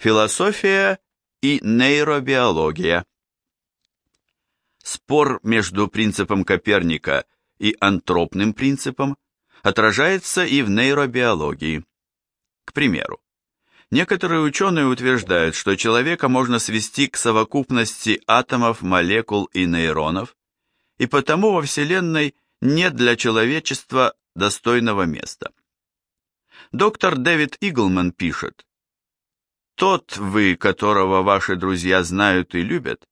Философия и нейробиология. Спор между принципом Коперника и антропным принципом отражается и в нейробиологии. К примеру, некоторые ученые утверждают, что человека можно свести к совокупности атомов, молекул и нейронов, и потому во Вселенной нет для человечества достойного места. Доктор Дэвид Иглман пишет, «Тот вы, которого ваши друзья знают и любят,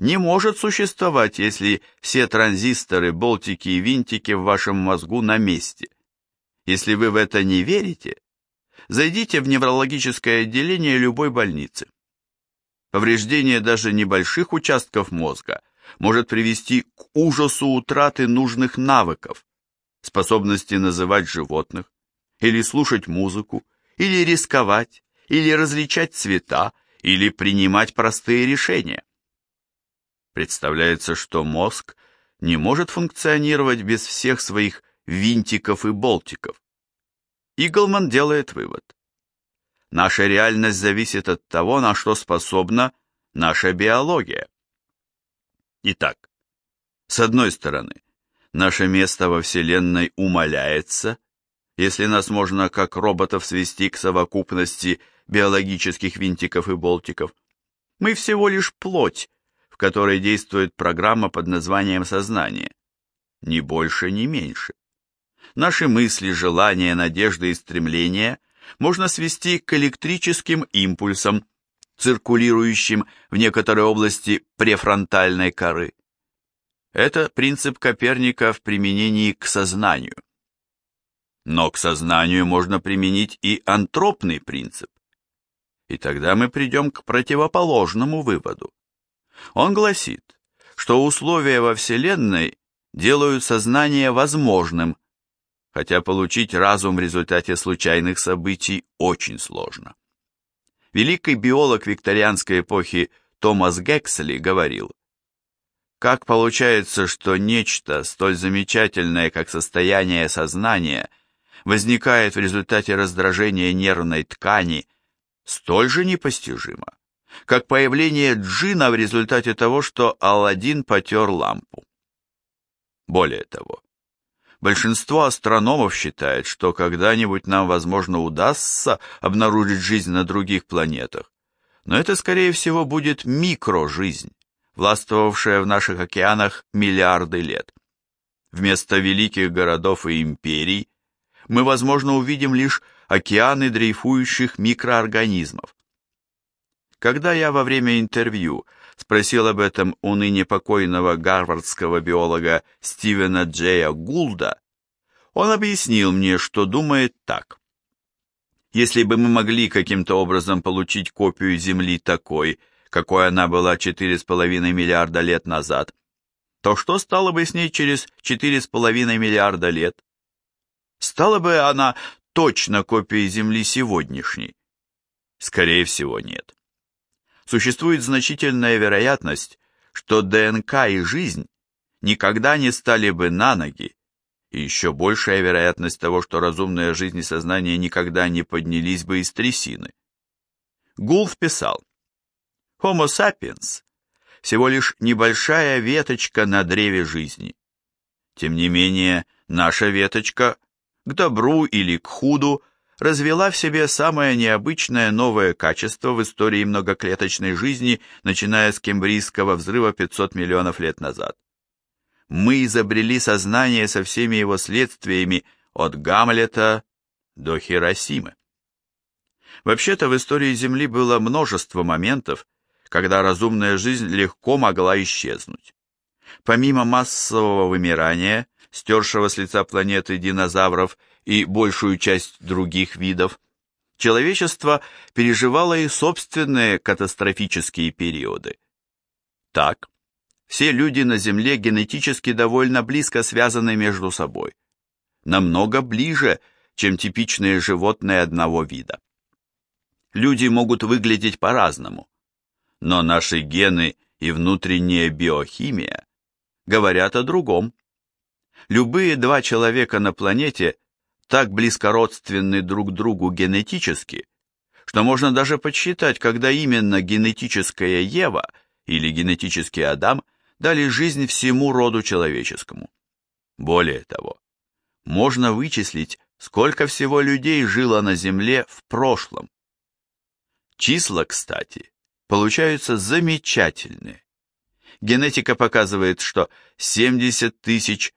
не может существовать, если все транзисторы, болтики и винтики в вашем мозгу на месте. Если вы в это не верите, зайдите в неврологическое отделение любой больницы. Повреждение даже небольших участков мозга может привести к ужасу утраты нужных навыков, способности называть животных, или слушать музыку, или рисковать, или различать цвета, или принимать простые решения. Представляется, что мозг не может функционировать без всех своих винтиков и болтиков. Иглман делает вывод. Наша реальность зависит от того, на что способна наша биология. Итак, с одной стороны, наше место во Вселенной умаляется, если нас можно как роботов свести к совокупности биологических винтиков и болтиков. Мы всего лишь плоть, в которой действует программа под названием сознание. Ни больше, ни меньше. Наши мысли, желания, надежды и стремления можно свести к электрическим импульсам, циркулирующим в некоторой области префронтальной коры. Это принцип Коперника в применении к сознанию. Но к сознанию можно применить и антропный принцип. И тогда мы придем к противоположному выводу. Он гласит, что условия во Вселенной делают сознание возможным, хотя получить разум в результате случайных событий очень сложно. Великий биолог викторианской эпохи Томас Гексли говорил, как получается, что нечто столь замечательное, как состояние сознания, возникает в результате раздражения нервной ткани, столь же непостижимо, как появление джина в результате того, что Алладин потер лампу. Более того, большинство астрономов считает, что когда-нибудь нам, возможно, удастся обнаружить жизнь на других планетах, но это, скорее всего, будет микрожизнь, властвовавшая в наших океанах миллиарды лет. Вместо великих городов и империй мы, возможно, увидим лишь океаны дрейфующих микроорганизмов, когда я во время интервью спросил об этом у ныне покойного гарвардского биолога Стивена Джея Гулда, он объяснил мне, что думает так. Если бы мы могли каким-то образом получить копию Земли такой, какой она была 4,5 миллиарда лет назад, то что стало бы с ней через 4,5 миллиарда лет? Стала бы она точно копией Земли сегодняшней? Скорее всего, нет существует значительная вероятность, что ДНК и жизнь никогда не стали бы на ноги, и еще большая вероятность того, что разумная жизнь и сознание никогда не поднялись бы из трясины. Гулф писал, «Homo sapiens – всего лишь небольшая веточка на древе жизни. Тем не менее, наша веточка к добру или к худу – развела в себе самое необычное новое качество в истории многоклеточной жизни, начиная с кембрийского взрыва 500 миллионов лет назад. Мы изобрели сознание со всеми его следствиями от Гамлета до Хиросимы. Вообще-то в истории Земли было множество моментов, когда разумная жизнь легко могла исчезнуть. Помимо массового вымирания, стершего с лица планеты динозавров и большую часть других видов, человечество переживало и собственные катастрофические периоды. Так, все люди на Земле генетически довольно близко связаны между собой, намного ближе, чем типичные животные одного вида. Люди могут выглядеть по-разному, но наши гены и внутренняя биохимия говорят о другом. Любые два человека на планете так близкородственны друг другу генетически, что можно даже подсчитать, когда именно генетическая Ева или генетический Адам дали жизнь всему роду человеческому. Более того, можно вычислить, сколько всего людей жило на Земле в прошлом. Числа, кстати, получаются замечательные. Генетика показывает, что 70 тысяч,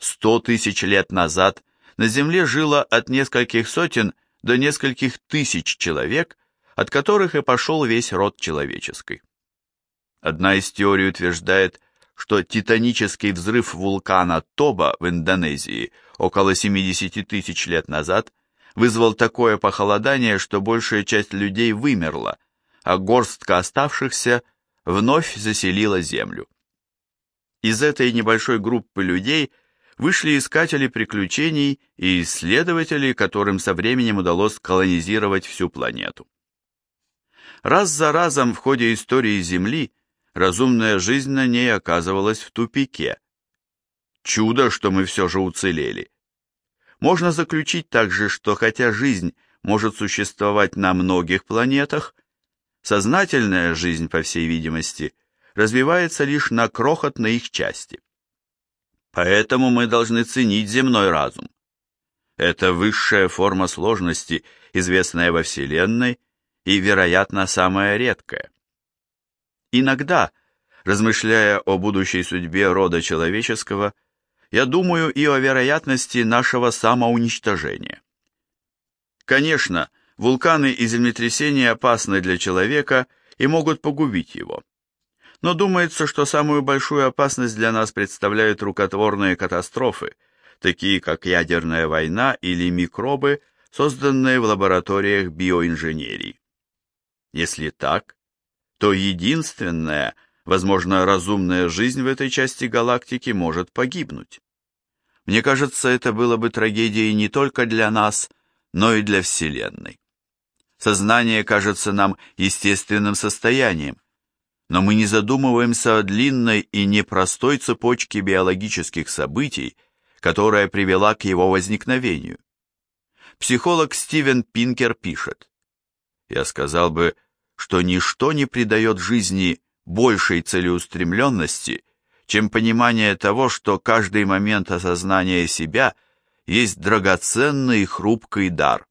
100 тысяч лет назад на Земле жило от нескольких сотен до нескольких тысяч человек, от которых и пошел весь род человеческий. Одна из теорий утверждает, что титанический взрыв вулкана Тоба в Индонезии около 70 тысяч лет назад вызвал такое похолодание, что большая часть людей вымерла, а горстка оставшихся вновь заселила Землю. Из этой небольшой группы людей вышли искатели приключений и исследователи, которым со временем удалось колонизировать всю планету. Раз за разом в ходе истории Земли разумная жизнь на ней оказывалась в тупике. Чудо, что мы все же уцелели. Можно заключить также, что хотя жизнь может существовать на многих планетах, сознательная жизнь, по всей видимости, развивается лишь на крохотной их части. Поэтому мы должны ценить земной разум. Это высшая форма сложности, известная во Вселенной и, вероятно, самая редкая. Иногда, размышляя о будущей судьбе рода человеческого, я думаю и о вероятности нашего самоуничтожения. Конечно, вулканы и землетрясения опасны для человека и могут погубить его но думается, что самую большую опасность для нас представляют рукотворные катастрофы, такие как ядерная война или микробы, созданные в лабораториях биоинженерии. Если так, то единственная, возможно, разумная жизнь в этой части галактики может погибнуть. Мне кажется, это было бы трагедией не только для нас, но и для Вселенной. Сознание кажется нам естественным состоянием, но мы не задумываемся о длинной и непростой цепочке биологических событий, которая привела к его возникновению. Психолог Стивен Пинкер пишет, «Я сказал бы, что ничто не придает жизни большей целеустремленности, чем понимание того, что каждый момент осознания себя есть драгоценный и хрупкий дар.